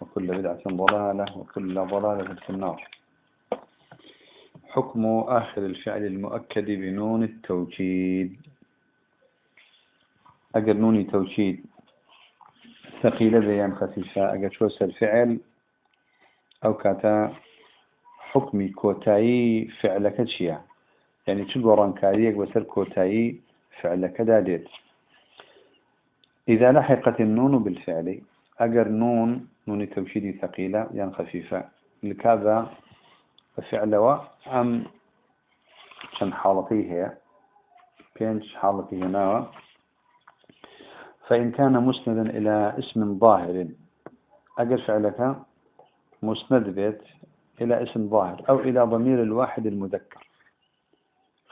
وكل بدعة ضلالة وكل ضلالة في النار. حكم آخر الفعل المؤكد بنون التوكيد. أجر نون توكيد ثقيلة بيان خفيفة. أجر شو الفعل أو كاتا حكمي كوتاي فعلك شيا يعني تقران كاريك بسر كوتاي فعلك داديت. إذا لحقت النون بالفعل أجر نون نون توكيدي ثقيلة يعني خفيفة. لكذا فعل أم شن حالتي هي بينش حالتي هنا. فإن كان مسندا إلى اسم ظاهر أجر فعلك مسند بيت إلى اسم ظاهر أو إلى ضمير الواحد المذكر.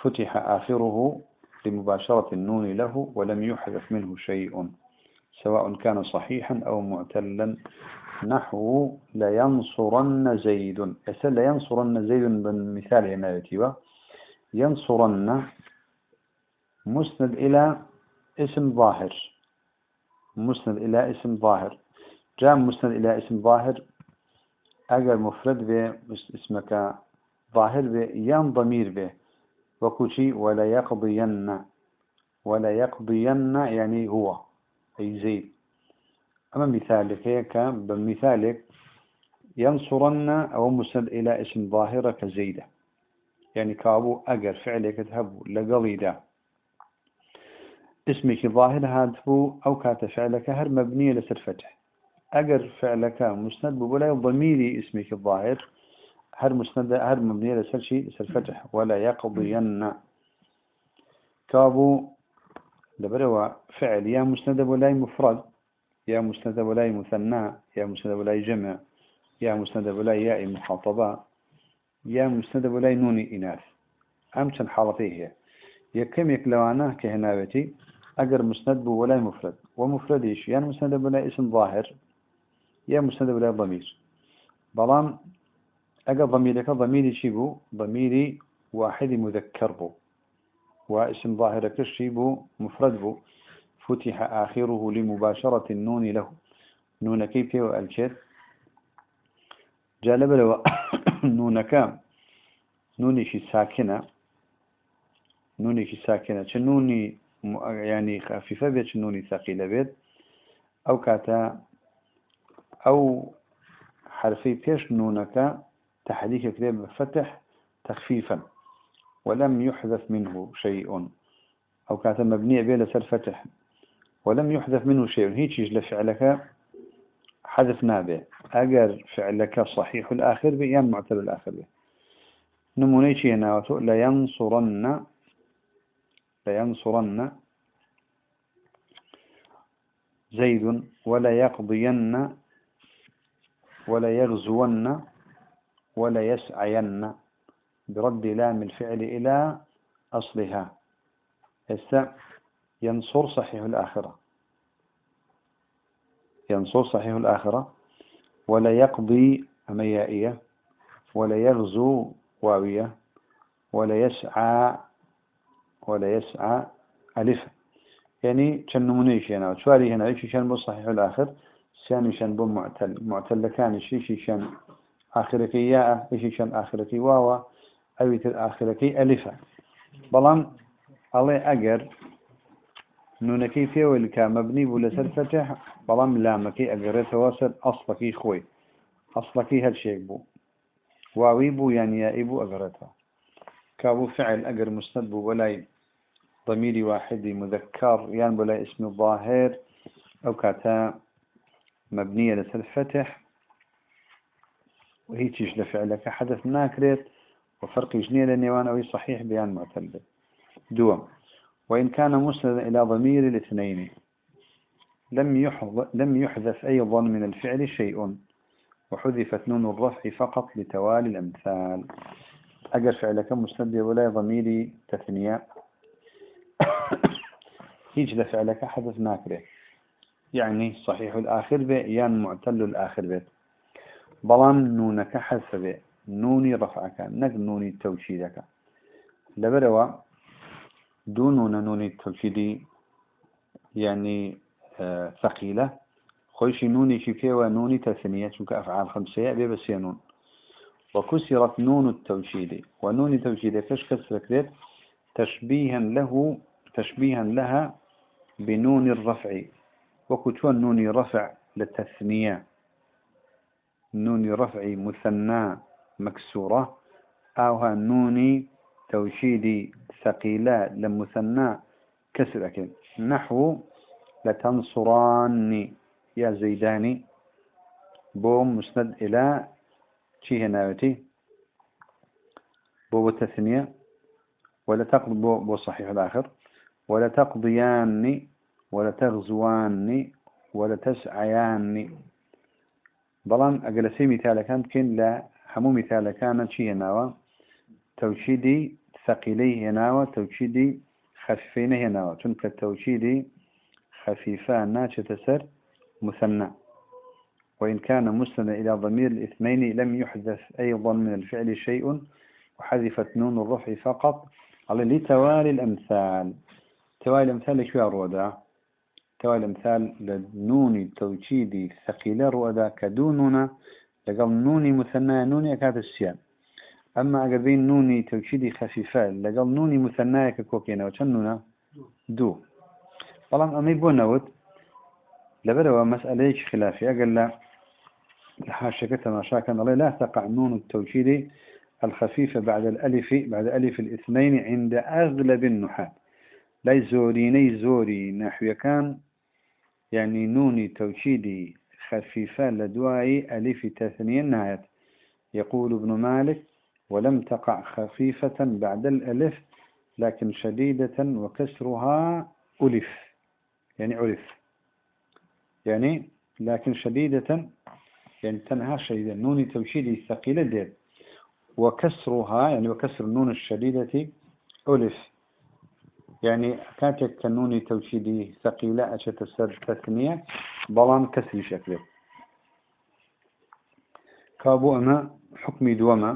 فتح آخره لمباشرة النون له ولم يحذف منه شيء. سواء كان صحيحا أو معتلا. نحو لينصرن زيد. يسأل لينصرن زيد بالمثال هنا يتيبه ينصرن مسند إلى اسم ظاهر. مسند إلى اسم ظاهر. جاء مسند إلى اسم ظاهر. أجر مفرد به اسمك ظاهر به ين ضمير به. وكشي ولا يقضين ولا يقضين يعني هو. أي زيد. أما مثالك هيك بمثالك ينصرن أو مسند إلى اسم ظاهرة كزيدة. يعني كابو أجر فعلك تهبو لقليدا اسمك ظاهر هاتفو أو كات فعلك هر مبنية لسر فتح. أجر فعلك مسند بولا ضميري اسمك الظاهر هر مسند هر مبنية لسر شيء لسر فتح. ولا يقضين. كابو لبروا فعل يا مسند ولا مفرد يا مسند ولا مثنى يا مسند ولا جمع يا مسند ولا ياء مخاطبة يا مسند ولا نون إناث. أمتن حالتي هي يكم يكلوانا كهنابتي أجر مسند ولا مفرد. ومفرد إيش؟ يعني مسند ولا اسم ظاهر يا مسند ولا ضمير. بلان أجر ضميرك ضميري شيبو ضميري واحد مذكر بو. واسم ظاهر كشيبو مفرد بو فتح آخره لمباشرة النون له. نون كيف والشد جالب لو نونك نوني ساكنة. نوني ساكنة. شنوني يعني خفيفة بيت شنوني ثقيلة بيت. أو كاتا. أو حرفي بيش نونك تحديث كتاب فتح تخفيفا. ولم يحذف منه شيء. أو كانت مبنية بلا سر فتح. ولم يحذف منه شيء. هيك لفعلك حذفنا به. أجر فعلك صحيح الآخر به يم معتل الآخر به. نمونيشي هنا لينصرن لينصرن زيد ولا يقضين ولا يغزون ولا يسعين برد لام الفعل إلى أصلها. هسه ينصر صحيح الآخرة. ينصر صحيح الآخرة. ولا يقضي أميائية ولا يغزو واوية. ولا يسعى. ولا يسعى ألف. يعني كان نمونيش هنا شواري هنا إيش كان بو صحيح الآخر؟ سامي شان بو معتل. معتل كان شي شان آخرك إيش كان آخرك واوا أويت آخرك ألفا بلان الله أجر نونكي فيه والكا مبني بولا سر فتح لامكي أجر تواصل أصلكي خوي. أصلكي هالشيء بو. واوي بو يعني يا إبو أجرتها كابو فعل أجر مسند بو ولاي ضميري واحد مذكر يعني بلا اسم ظاهر أو كاتا مبنية لسر فتح. وهي تيش لفعلك حدث ناكرت وفرق جنيه لنيوان أو صحيح بيان معتل دوم. وإن كان مسندا إلى ضمير الاثنين لم لم يحذف أيضا من الفعل شيء وحذفت نون الرفع فقط لتوالي الأمثال. أجر فعلك مسند ولا ضميري تثنية. هيج لفعلك حدث ناكره يعني صحيح الآخر به يان معتل الآخر به. بلان نونك حذف به. نوني رفعك نك نوني توشيدك لبروا دون نوني توشيدي يعني ثقيلة خويش نوني شكي ونوني تثنية شك أفعال خمسة بس نون. وكسرت نون التوشيد ونون التوشيد فش كسرت تشبيها له تشبيها لها بنون الرفع وكتوى نون رفع للتثنية نون رفع مثنى مكسورة. أو نون توشيد ثقيلة لمثنى كسر نحو لتنصراني. يا زيداني. بوم مسند إلى شي هناوتي بو التثنية. ولا تقضي بو صحيح الآخر. ولا تقضياني ولا تغزواني ولا تسعياني بلان أقل سي مثال كان لا همو مثال كان شي هناوا توشيدي ثقيلي هناوا توشيدي خفيفين هناوا تنك التوشيدي خفيفان ناتشة سر مثنى وإن كان مسندا إلى ضمير الاثنين لم يحدث أيضا من الفعل شيء وحذفت نون الرفع فقط. على لتوالي الأمثال. توالي الأمثال شو رودا توالي الأمثال لنون التوكيد ثقيلة رودا كدوننا لقل نوني مثنى نوني أكاد السيان. أما أقربين نوني توكيدي خفيفة لقل نوني مثنى ككوكينا وشنونا دو. طالما أمي بونوت لبروا مسألة خلافية قال لا حاشك تماشا كان الله لا تقع نون التوكيد الخفيفة بعد الألف بعد ألف الاثنين عند أغلب النحاة. لا زوريني زوري نحو كان يعني نوني توكيدي خفيفة لدواء ألف تثنية نهاية يقول ابن مالك ولم تقع خفيفة بعد الألف لكن شديدة وكسرها ألف. يعني ألف. يعني لكن شديدة يعني تنهى شديدة. نون توشيدي ثقيلة دير وكسرها يعني وكسر النون الشديدة ألف. يعني كانت كنون توشيدي ثقيلة أشت السر تثنية. بەڵام کەسی شەکرێت کا بۆ ئەمە حکمی دووەمە.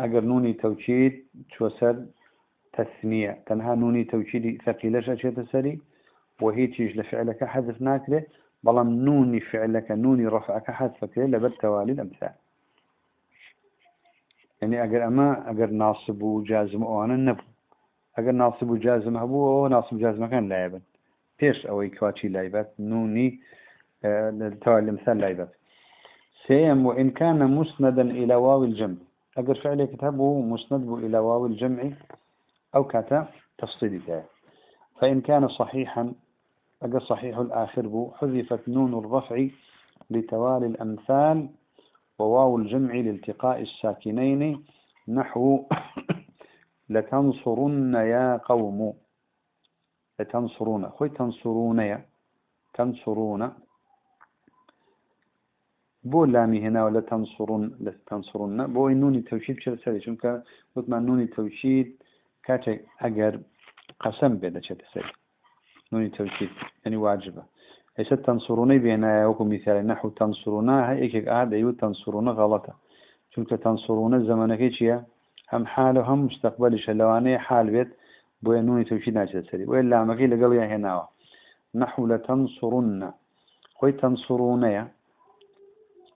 ئەگەر نونی تەوچیت چوە سەر تەسنیە. تەنها نونی تەوچیدی سەقیلەش ئەچێتە سەری بۆ هیچیش لە فعلەکە حەزف ناکرێت بەڵام نونی فعلەکە نونی ڕفعەکە حەزفەکرێت لەبەر تەوالی ئەمسا یعنی ئەگەر ئەمە ئەگەر ناسب و جازم ئەوانە نەبوو. ئەگەر ناسب و جازم هەبوو ئەوە ناسب جازمەکان لایەبن. پێش ئەوەی کواچی لایبەت نونی توالي الأمثال لاعبات سيم وإن كان مسندا إلى واو الجمع. أجر فعلي كتابه مسند إلى واو الجمع أو كاتا تفصيلي فإن كان صحيحا أجا صحيح الآخر بو حذفت نون الرفع لتوالي الأمثال وواو الجمع لالتقاء الساكنين نحو لتنصرن يا قوم. لتنصرون خوي تنصرون يا تنصرون. بو لامي هنا ولا تنصرون لا تنصرون بو نوني توشيد شو سري شنك وثمان نوني توشيد كاتي أجر قسم بدا شو سري نوني توكيد يعني واجبة ليس تنصروني بينا وكم مثال نحو تنصرونا هاي إيكيك أهد أيو تنصرونا غلطة چونك تنصرونا زمانك إيشيا هم حال هم مستقبل شلواني حال بيت بويا نوني توكيد ناجد سري وإلا مكي لقل هنا نحو لتنصرن خوي تنصرونا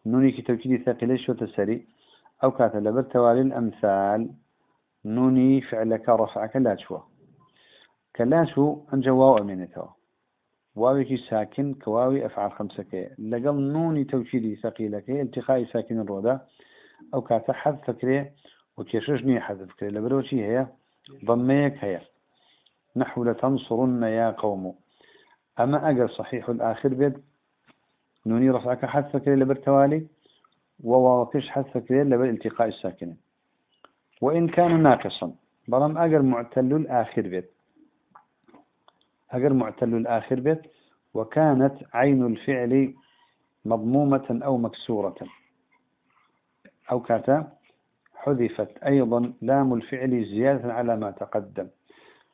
نوني كي توكيد ثقيلة شو تسري أو كاتل لبر توالي الأمثال نوني فعلك رفعك لا تشوه كلاشو أنجا واو أمينتها واوي ساكن كواوي أفعال خمسة كي لقل نوني توكيدي ثقيلة كي التقاء ساكن الرودا أو كاتا حذف فكري وكيشجني حذف فكري لبروشي هي ضميك هي نحو لتنصرن يا قوم. أما أقل صحيح الآخر بيد نوني رفعك حذف فكري لبرتوالي وواوكش حذف فكري لبر التقاء الساكنين وإن كان ناقصا بلام أقل معتل الآخر بيد أجر معتل الآخر بيت وكانت عين الفعل مضمومة أو مكسورة. أو كاتا حذفت أيضا لام الفعل زيادة على ما تقدم.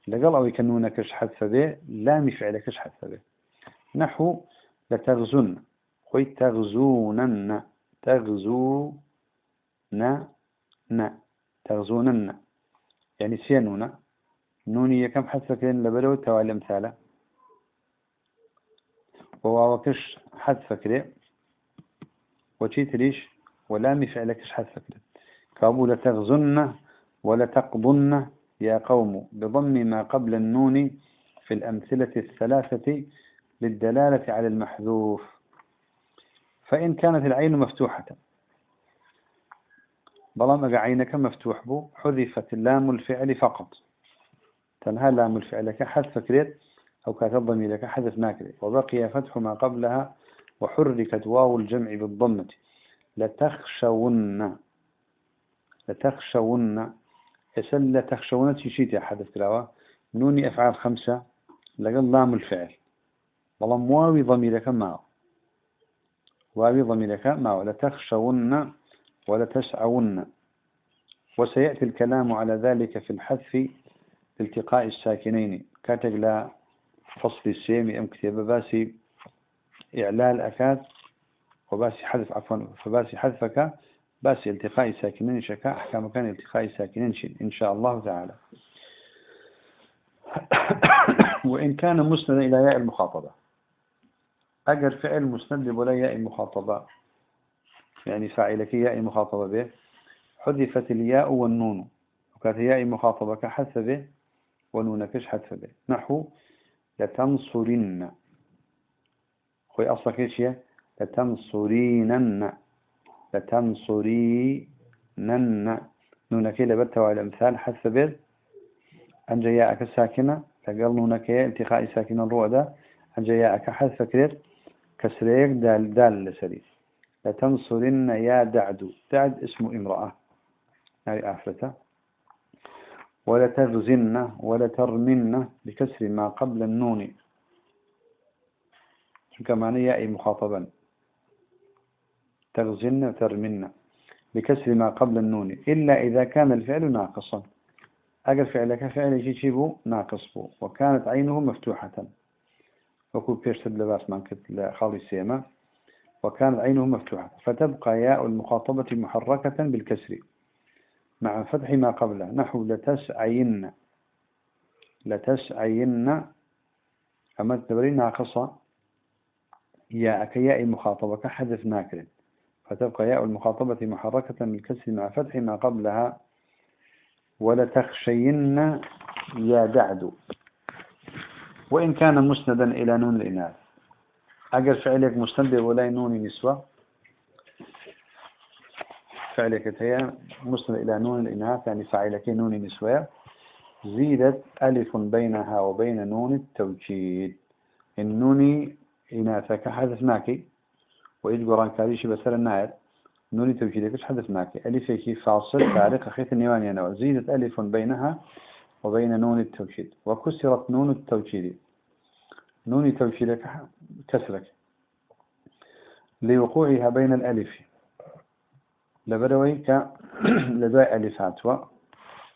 لقل أو يكنون كش حذف به لام فعل كش حذف به نحو لتغزن. خوي تغزونن تغزو ن ن تغزونن يعني سينونا نوني كم حذف كين لبلو توالي مثالا وواوكش حذف كده وشي تريش ولا مفعلكش حذف كده كابو لتغزن ولتقضن يا قوم. بضم ما قبل النون في الأمثلة الثلاثة للدلالة على المحذوف. فإن كانت العين مفتوحة. بلام عينك مفتوح بو حذفت لام الفعل فقط. تنهى لام الفعل كحذف كريت أو كاتب ضميرك حذف ناكري وبقي فتح ما قبلها وحركت واو الجمع بالضمة. لتخشون لتخشون يسل لتخشون تشيت حذف كلاوة نوني أفعال خمسة لقل لام الفعل. بلام واوي ضميرك ما واوي ضميرك ما لتخشون ولتسعون وسيأتي الكلام على ذلك في الحذف التقاء الساكنين. كاتب لا فصل السيمي أم كتابة باسي إعلال أكاد وباسي حذف عفوا فباسي حذفك. باسي التقاء ساكنين شكا. أحكام كان التقاء ساكنين إن شاء الله تعالى. وإن كان مسندا إلى ياء المخاطبة. أجر فعل مسند ولا ياء المخاطبة يعني فاعلك ياء المخاطبة به. حذفت الياء والنون. وكانت ياء المخاطبة كحذف به ونونكش حذف به. نحو لتنصرن. خوي أصلك إيش هي لتنصرينن. لتنصرينن. نونك لبت على الأمثال حذف به. أن جاءك الساكنة فقال نونك التقاء ساكنة الرؤدة أن جاءك حذف كرير. كسريك دال دال لسري لتنصرن يا دعد. دعد اسم امرأة. هاي آفلته ولتغزن ولترمن بكسر ما قبل النون. كما يأي مخاطبا. تغزن وترمن بكسر ما قبل النون. إلا إذا كان الفعل ناقصا. أجل فعلك فعل يجيبه ناقص بو. وكانت عينه مفتوحة. وكو بيرسد لباس من كت خالي سيما وكانت عينه مفتوحة. فتبقى ياء المخاطبة محركة بالكسر. مع فتح ما قبله. نحو لتسعين لتسعين أما تبري ناقصة يا كياء المخاطبة كحذف ناكر. فتبقى ياء المخاطبة محركة بالكسر مع فتح ما قبلها. ولتخشين يا دعد. وإن كان مسندا إلى نون الإناث. أجر فعلك مسند ولا نون نسوة. فعلك هي مسند إلى نون الإناث يعني فعلك نون نسوة. زيدت ألف بينها وبين نون التوكيد. النون إناثك حذفناك وإذ قران كاريش بسر الناير نون توكيدك حذفناك ألفك فاصل تاريخ خيط النيوان ينوى زيدت ألف بينها وبين نون التوكيد. وكسرت نون التوكيد. نون توكيدك كسرك. لوقوعها بين الألف. لبروي ك لدواء ألفات.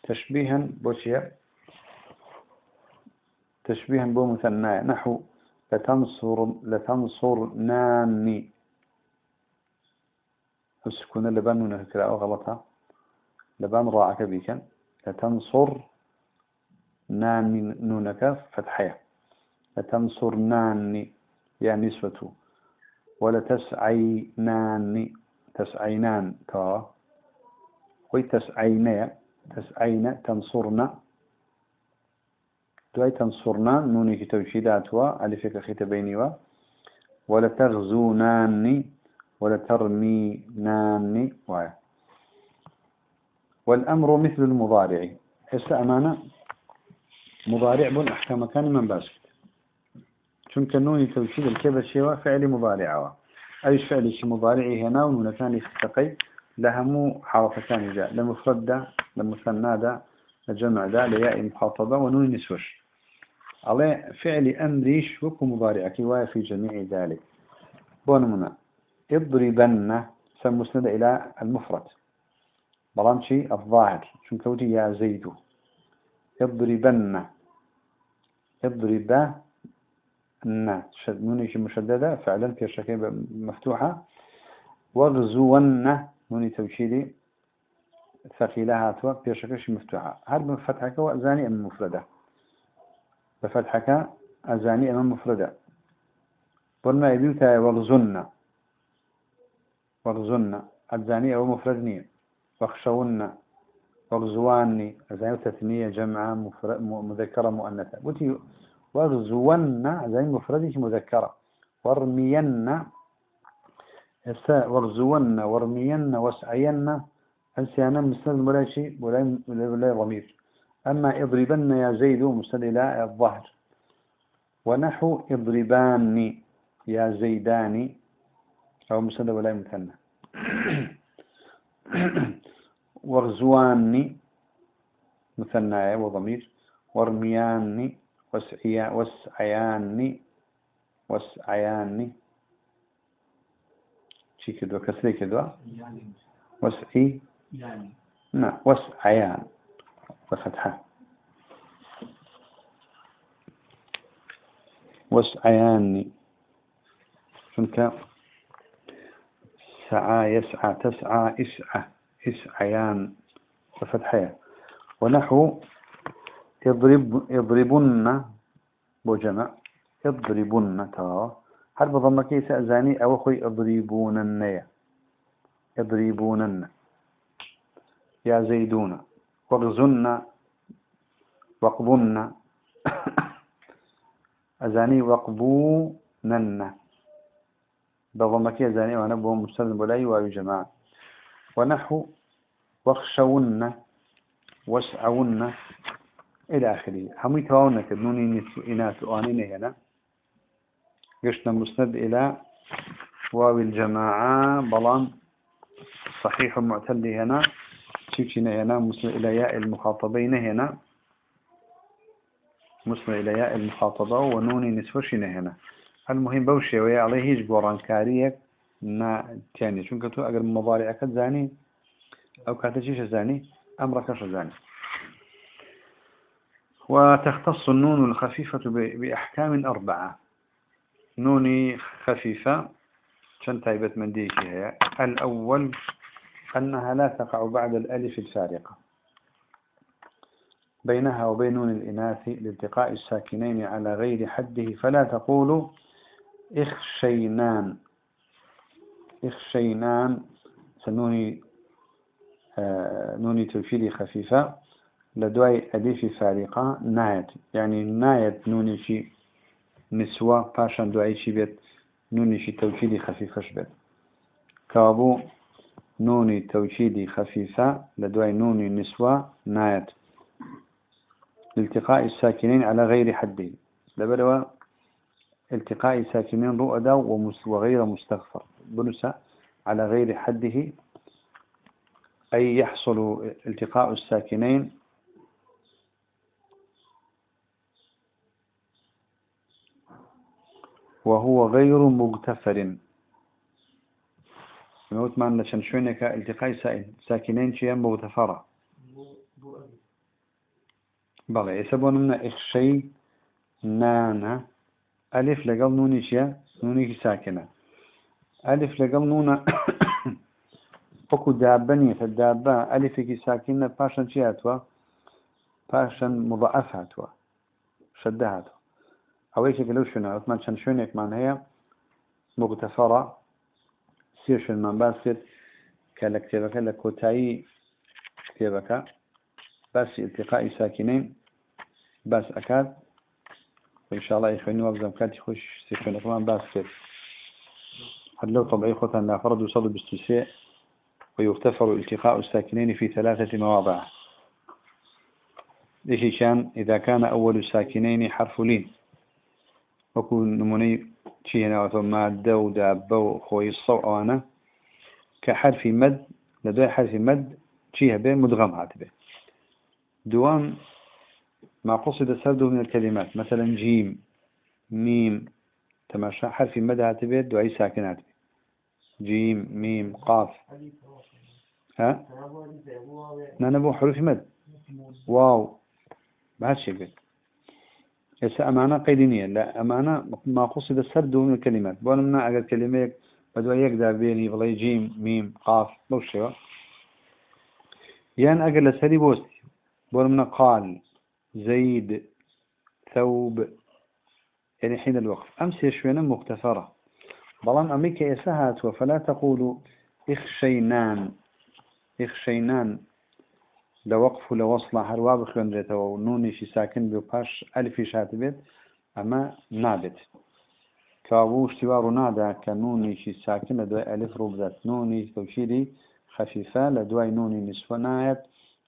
تشبيها بوشيا. تشبيها بمثنى. نحو لتنصر لتنصر ناني السكون لبان كلا غلطها لبان راعك بيكا لتنصر ناني نونك فتحية لتنصر ناني يا نسوة ولتسعينان تسعينان كا ويتسعين تسعين تنصرنا دواي تنصرنا نوني كتوشيدات و ألفك خيت بيني و ولا تغزوناني ولا ترميناني و والأمر مثل المضارع. هسه أمانة؟ مضارع بن أحكام كان من باسكت چونك نوني توشيد الكبر شيوا فعل مضارع أيش فعل شي مضارعي هنا ونكان يستقي لهمو حرفتان جاء لمفرد ده لمثنى ده لجمع ده لياء مخاطبة ونون نسوش. على فعل أمريش وكو مضارعك في جميع ذلك بونمنا اضربن سمسند إلى المفرد. بلان شي الظاهر. شو كوتي يا زيد يضربن يضرب شد نوني شي مشددة فعلا في الشكل مفتوحة. واغزون نوني توشيدي ثقيلة هاتوا في الشكل مفتوحة. هل بفتحك وأزاني أم مفردة؟ بفتحك أزاني أم مفردة. قلنا يبيوتا واغزن واغزن أزاني أو مفردني. واخشون واغزواني أزاني تثنية جمعة مذكرة مؤنثة. قلت واغزون زي مفردك مذكرة. وارمين وارزون وارمين واسعين أنسيانا مسند ولا شيء. ولا ولا ضمير. أما اضربن يا زيد مسند إلى الظهر. ونحو اضرباني يا زيداني. أو مسند ولا مثنى. وارزواني مثنى وضمير وارمياني وسعياني وسعياني. شي كدوا كسري كدوا وسعي؟ يعني نعم وسعيان. بفتحة. وسعياني. شنك سعى يسعى تسعى اسعى اسعيان بفتحة ونحو يضرب يضربن بجمع يضربن ترى هل بضم كيس أزاني أو أخوي يضربونن يضربونن يا زيدون. واغزن وقبن. أزاني وقبونن بضمك أزاني وأنا بهم مستلم بلاي وأبي جماعة. ونحو واخشون واسعون إلى آخره. هم يتواونا كدنوني نسو إناث وآنين هنا قشنا مسند إلى واو الجماعة. بلان صحيح معتل هنا تشيكينا هنا مسند إلى ياء المخاطبين هنا مسند إلى ياء المخاطبة ونوني نسوشنا هنا المهم بوشي ويا عليه هيج قران نا تاني. شو كتو أجر مضارعك زاني أو كاتشيش زاني أمرك زاني. وتختص النون الخفيفة بأحكام أربعة. نوني خفيفة شن تايبة من ديكي الأول أنها لا تقع بعد الألف الفارقة. بينها وبين نون الإناث لالتقاء الساكنين على غير حده فلا تقول إخشينان. إخشينان. سنوني آه نوني توفيلي خفيفة. لدواي ألف فارقة نايت. يعني نايت نوني شي نسوة. باشان دواي شي بيت. نوني شي توكيدي خفيفة بيت. كابو نوني توكيدي خفيفة. لدواي نوني نسوة. نايت. لالتقاء الساكنين على غير حده لبدوا التقاء الساكنين رؤدا وغير مستغفر. بنسى على غير حده أي يحصل التقاء الساكنين. وهو غير مغتفر موت مان لشان شوينك التقاء ساكنين شيئا مغتفرة. بلى يسبون من إخشي نانا. ألف لقل نوني شيا نوني ساكنة. ألف لقل نونا فكو دابني فالدابة ألف كي ساكنة. باشا شياتوا باشا مضاعفاتوا شدهاتوا أويك لو شنو؟ عثمان شن شونك من هي؟ مغتفرة سير شن من باسر كالكتابك لكوتاي كتابك بس التقاء ساكنين. بس أكاد. وإن شاء الله يخويني وابزم كاتي خوش سير كمان باسر هل لو طبعي خوتا لا فرد وصل باستساء ويغتفر التقاء الساكنين في ثلاثة مواضع. ليش كان إذا كان أول الساكنين حرف لين. وكو نموني هنا وثم دو دابو خوي الصو أوانا كحرف مد لدي حرف مد شيها به مدغم هاتبه دوام ما قصد سرده من الكلمات مثلا جيم ميم. تماشى حرف مد هاتبه دعي ساكن هاتبه جيم ميم قاف. ها؟ نبو حروف مد. واو. قلت. يسا أمانة؟ قيدينية. لا أمانة ما قصد السرد من الكلمات. بوانا منا أقل كلمة بدو يقدر بيني بلاي جيم ميم قاف. شيء يعني أقل سري بوستي. بوانا منا قال زيد ثوب. يعني حين الوقف. أمس يشوينا مغتفرة. بلان أمريكا يسهات فلا تقولوا إخشينان إخشينان لوقف لوصلة هروا بخوندريته ونوني شي ساكن بيوباش ألفي شاتبت أما نابت. كابو اشتوار نادا كنوني شي ساكن لدواء ألف روبذات نوني توشيري خفيفة لدواء نوني نصف نايت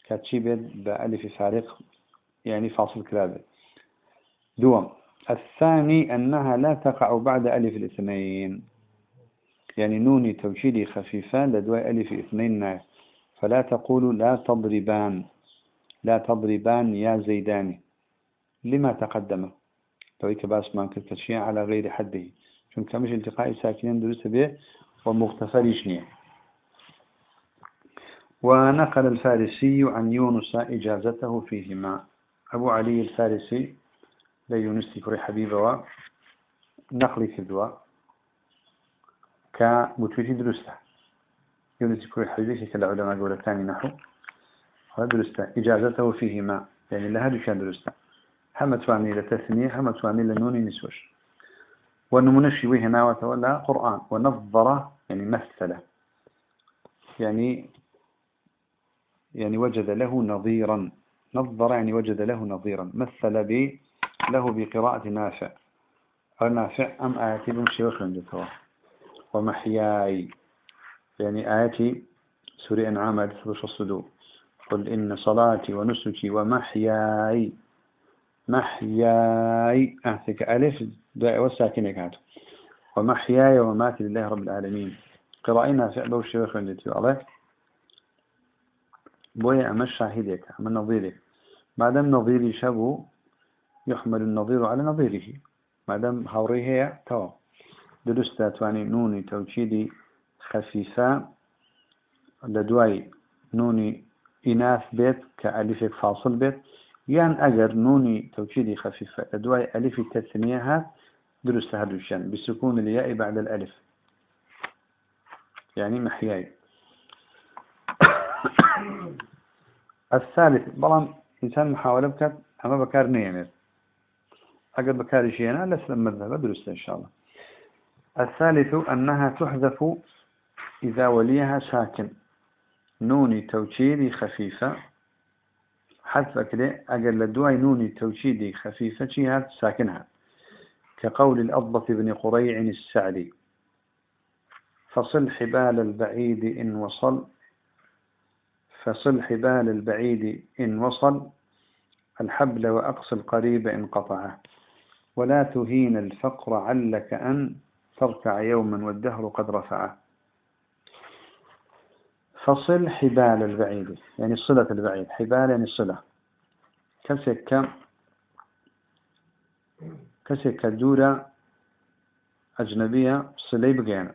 كاتشي بيت بألف فارق يعني فاصل كلابه دوم. الثاني أنها لا تقع بعد ألف الاثنين. يعني نوني توشيدي خفيفة لدواء ألف اثنين نايت فلا تقول لا تضربان. لا تضربان يا زيدان. لما تقدم؟ تويك باس ما كنت على غير حده. شون كمش التقاء ساكنين درس به ومغتفر شنيع. ونقل الفارسي عن يونس إجازته فيهما. أبو علي الفارسي لا يونس كري حبيبة نقل كذوا كمتوتي درسته يونس كل حديث كلا علماء قول الثاني نحو. هذا درسته إجازته فيهما. يعني لها كان درسته هم تواني لتثنية هم تواني لنوني نسوش. والنمونشي هنا وتولى قرآن. ونظر يعني مثل يعني يعني وجد له نظيرا. نظر يعني وجد له نظيرا. مثل له بقراءة نافع أو نافع أم آتي بمشي وخلندتها ومحياي. يعني آياتي سورة أنعام آيات الصدور. قل إن صلاتي ونسكي ومحياي. محياي. أعطيك ألف داء والساكنة كانت. ومحياي وماتي لله رب العالمين. قرأينا في أبو الشيخ عندتي الله. بويا أما الشاهدك أما نظيرك. دام نظيري شبه يحمل النظير على نظيره. ما دام هوري هي تو. درستا تواني نوني توكيدي خفيفة. لدواي نوني إناث بيت كألفك فاصل بيت. يان أجر نوني توكيدي خفيفة لدواي ألف التثنية درست هدوشان. بسكون الياء بعد الألف. يعني محياي. الثالث بلان إنسان محاولة بكت أما بكار نيمت. بكار شيئا لسلم مذهب درست إن شاء الله. الثالث أنها تحذف إذا وليها ساكن. نوني توكيدي خفيفة. حذف كده أقل دواي نوني توكيدي خفيفة شيها ساكنها. كقول الأضبط بن قريع السعدي. فصل حبال البعيد إن وصل. فصل حبال البعيد إن وصل. الحبل وأقصى القريب إن قطعه. ولا تهين الفقر علك أن تركع يوما والدهر قد رفعه. فصل حبال البعيد يعني صلة البعيد. حبال يعني صلة. كسك كسك دورة أجنبية صلي بقينا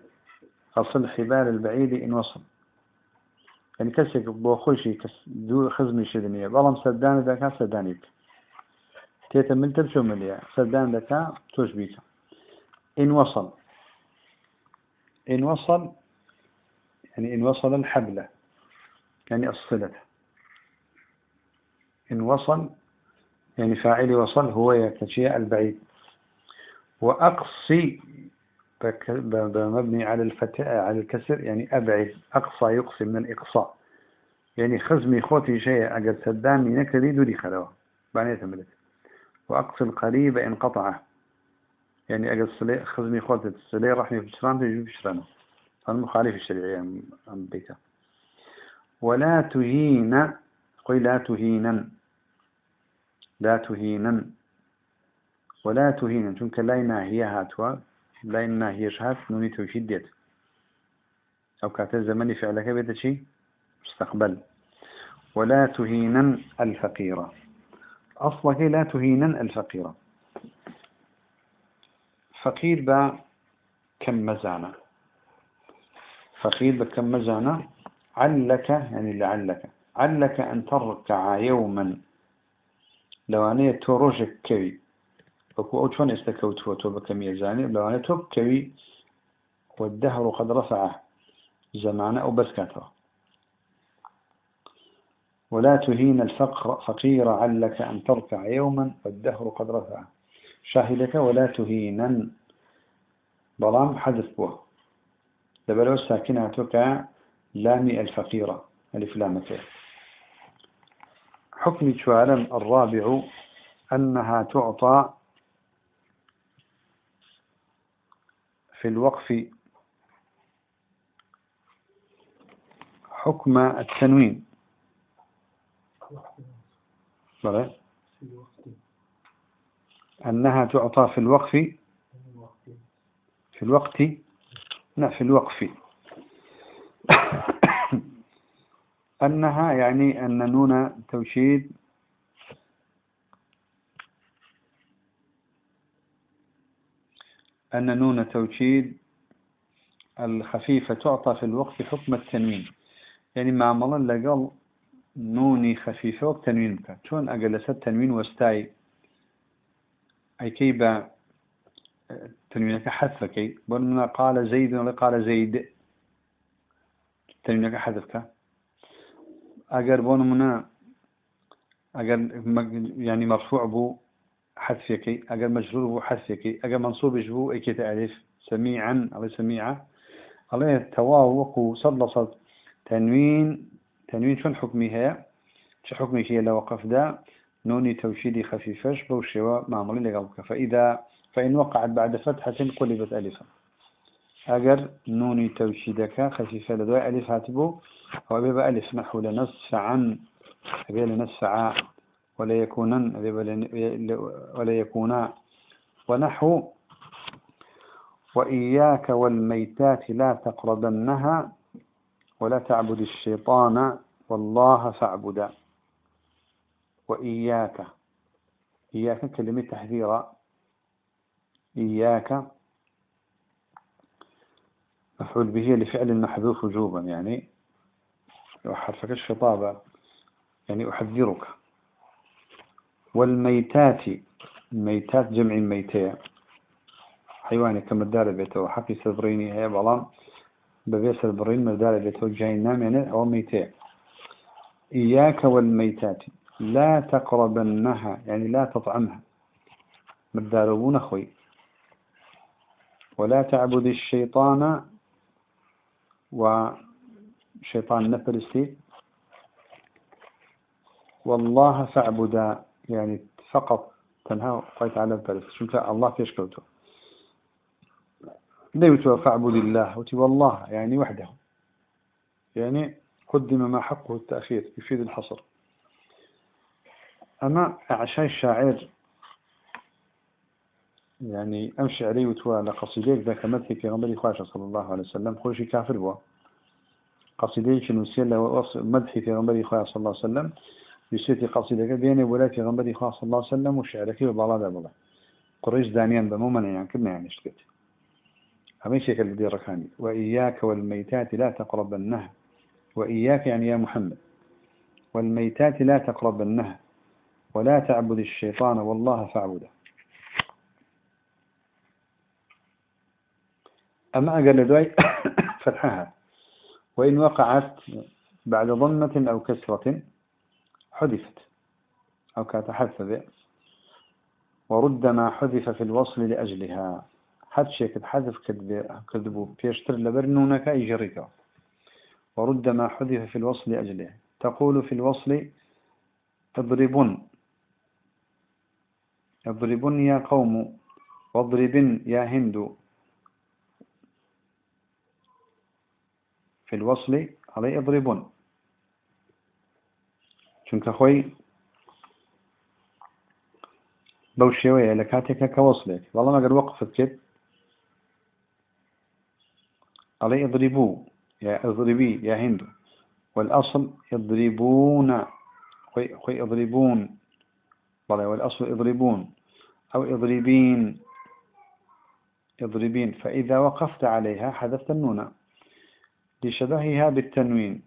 فصل حبال البعيد إن وصل. يعني كسك بوخوشي كس دور خزمي شدنية بلام سدان ذاك سدانيك تيتا من تبشو مليا سدان ذاك توش بيك إن وصل. إن وصل يعني إن وصل الحبل يعني الصلة إن وصل يعني فاعل وصل هو يكتشي البعيد. وأقصي مبني على الفتاء على الكسر يعني أبعد أقصى يقصي من الإقصاء يعني خزمي خوتي شيء أقل سدامي نكري دوري خلوه بعني تملك وأقصي القريب إن قطعه. يعني أقل خزمي خوتي السلي رحمي بشران تجيب بشرانه المخالف الشرعي عن بيته ولا تهين قل لا تهينا لا تهينا ولا تهينا چونك لا ناهية هاتوا لا ناهية شهات نوني توشيد ديت. أو كاتا زمني فعلك شيء مستقبل. ولا تهينا الفقيرة. أصلك لا تهينا الفقيرة فقير با كم مزانه فقير بكم مزانا؟ علك يعني لعلك. علك أن تركع يوما. لو أنا تروجك كوي. وكو أو شون استكوت وتوبك ميزاني لو أنا توب كوي والدهر قد رفعه. زمان أو بس كاتره ولا تهين الفقر فقير علك أن تركع يوما والدهر قد رفعه شاهدك ولا تهينا بلام حذف بوه دبلو ساكنة لامي الفقيرة. ألف لامته حكم شوالم الرابع أنها تعطى في الوقف حكم التنوين. بلى. أنها تعطى في الوقف. في الوقت. لا في الوقف. أنها يعني أن نون توشيد. أن نون توشيد الخفيفة تعطى في الوقت حكم التنوين. يعني معملا لقل نوني خفيفة والتنوين بك شون أقل تنوين واستاي أي كيبا تنوينك حذفك بل قال زيد ولا قال زيد. تنوينك حذفك اگر بون منا اگر يعني مرفوع بو حذفك اگر مجرور بو حذفك اگر منصوب بو؟ اكيت الف سميعا أو سميعة؟ عليه التواوق صلصت تنوين تنوين شون حكمها شو حكمي هي لو وقف دا؟ نوني توشيدي خفيفش بوشوا معمولي لقلبك فإذا فإن وقعت بعد فتحة قلبت ألفا. أجر نوني توشيدك خفيفة لدواء ألف هاتبو. هو بيبقى ألف نحو لنسفعا أبي لنسفع ولا يكونن ولا يكونا. ونحو وإياك والميتات لا تقربنها. ولا تعبد الشيطان والله فاعبدا وإياك. إياك كلمة تحذيرا. إياك. مفعول به لفعل محذوف وجوبا يعني وحرفك الشطابة يعني أحذرك. والميتات. الميتات جمع ميتة حيواني كما الدار بيته وحقي سبريني هي بلان. ببيس البرين مدار بيته جاين نام يعني أو ميتة. إياك والميتات. لا تقربنها يعني لا تطعمها. مداربون أخوي. ولا تعبد الشيطان وشيطان نفرسي. والله فاعبدا يعني فقط. تنهى قيت على الفرس. شنك الله فيش كوته ليوتوا فاعبد الله وتي والله يعني وحده. يعني قدم ما حقه التأخير يفيد الحصر. أما عشان الشاعر يعني أمشي عليه وتوالى قصيديك ذاك مدحي في غنبري خواشة صلى الله عليه وسلم خوشي كافر بوا قصيديك نسير له مدحي في غنبري خواشة صلى الله عليه وسلم يسيتي قصيدك بيني ولا في غنبري خواشة صلى الله عليه وسلم وشعرك وبالا ذا بلا قريش دانيان بمومن يعني كنا يعني اشتكت. شكل بدي ركاني وإياك والميتات لا تقربنها وإياك يعني يا محمد. والميتات لا تقربنها ولا تعبد الشيطان والله فاعبده. أما أقل دواي فتحها. وإن وقعت بعد ضمة أو كسرة حذفت. أو كاتحذف ورد ما حذف في الوصل لأجلها. حد شيء حذف كذبوا بيشتر لبرنونك يجريك ورد ما حذف في الوصل لأجله. تقول في الوصل اضربن اضربن يا قوم واضربن يا هند. في الوصل علي يضربون چونك خوي بوشيوية لكاتك كوصلك والله ما قد وقفت كده علي يضربوا يا أضربي يا هند. والأصل يضربون خوي يضربون. والأصل يضربون. أو يضربين. يضربين. فإذا وقفت عليها حذفت النون. لشبهها بالتنوين.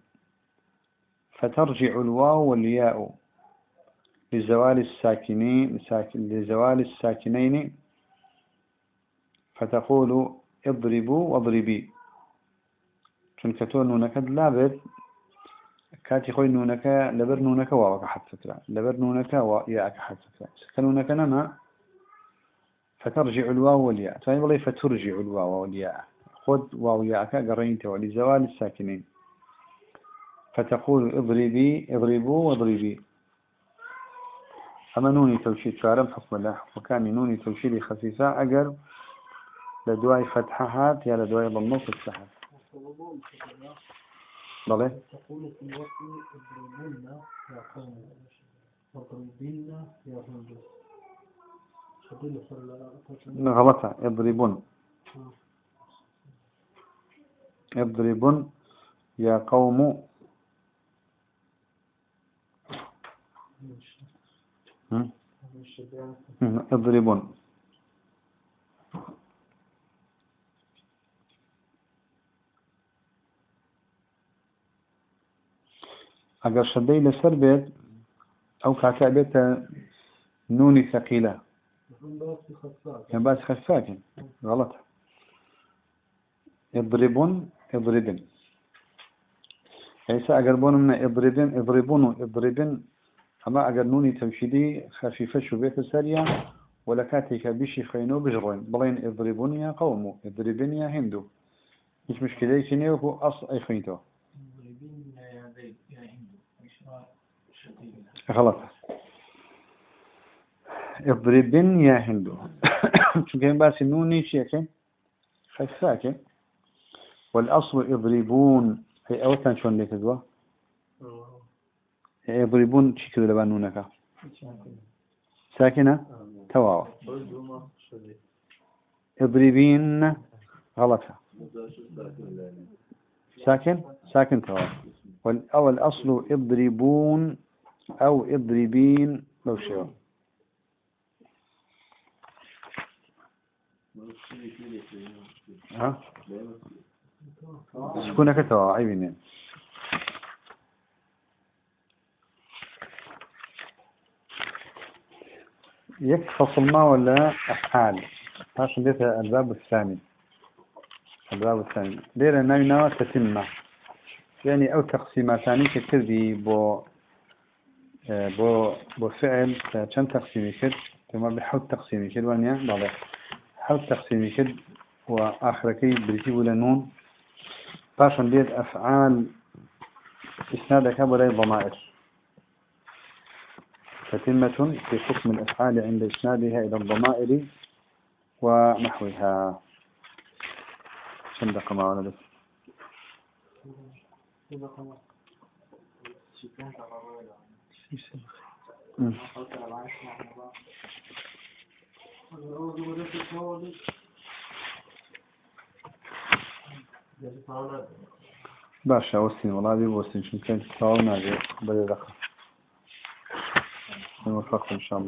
فترجع الواو والياء لزوال الساكنين ساكن لزوال الساكنين. فتقول اضربوا واضربي. چونکە تۆ نونەکەت لابێت کاتی خۆی نونەکە لەبەر نونەکە واوەکە حەفکرا لەبەر نونەکە یاکە حەفکرا کە نونەکە نەما فترجع الواو والياء. ثاني والله فترجع الواو والياء. خذ واو ياءك قرينته لزوال الساكنين. فتقول اضربي اضربوا واضربي. أما نوني توكيد شارم حكم الله وكان نوني توكيد خفيفة أجر لدواي فتحات يا لدواي ضمه فتحات بلى تقول في الوقت اضربن يا قوم يا يضربون يضربون يا قوم يضربون اگر شدەی لەسەر بێت ئەو کاکە بێتە نونی ثقيلة. كان باس خفاك. غلط. يضربون يضربن ليس أقربون من يضربن يضربون يضربن أما أقر نوني تمشيدي خفيفة شو سريع. ولا كاتيك بشي خينو بجرين بلين يضربون يا قوم يضربن يا هندو. مش مشكلة؟ يسينيوكو أصل أي خينتو. غلط. اضربن يا هندو. باسی نونی چیه که خفاكي والأصل يضربون هي أوتان شون ليك دوا يضربون شي كذا لبان نونك ساكنة؟ تواوا اضربين. غلطها ساكن؟ ساكن تواوا أو الأصل اضربون. أو إضربين لو شو ها؟ سكونك توا عيبين يك فصلنا ولا أفعال؟ هاش ديت الباب الثاني. الباب الثاني. دير ناينا تتمة. يعني أو تقسيماتاني كتردي بو بو بو فعل كم تقسيمي كد ثم بحوت تقسيمي كد وانيا بله حوت تقسيمي كد وآخركي بريتي ولا نون. باشن بيد أفعال إسنادك ولا ضمائر. تتمة في حكم الأفعال عند إسنادها إلى الضمائر ونحوها شندق ما ولا بس باشا وسين والله بي وسين شو كان تساوي ناجي بدي دخل نوفقكم إن شاء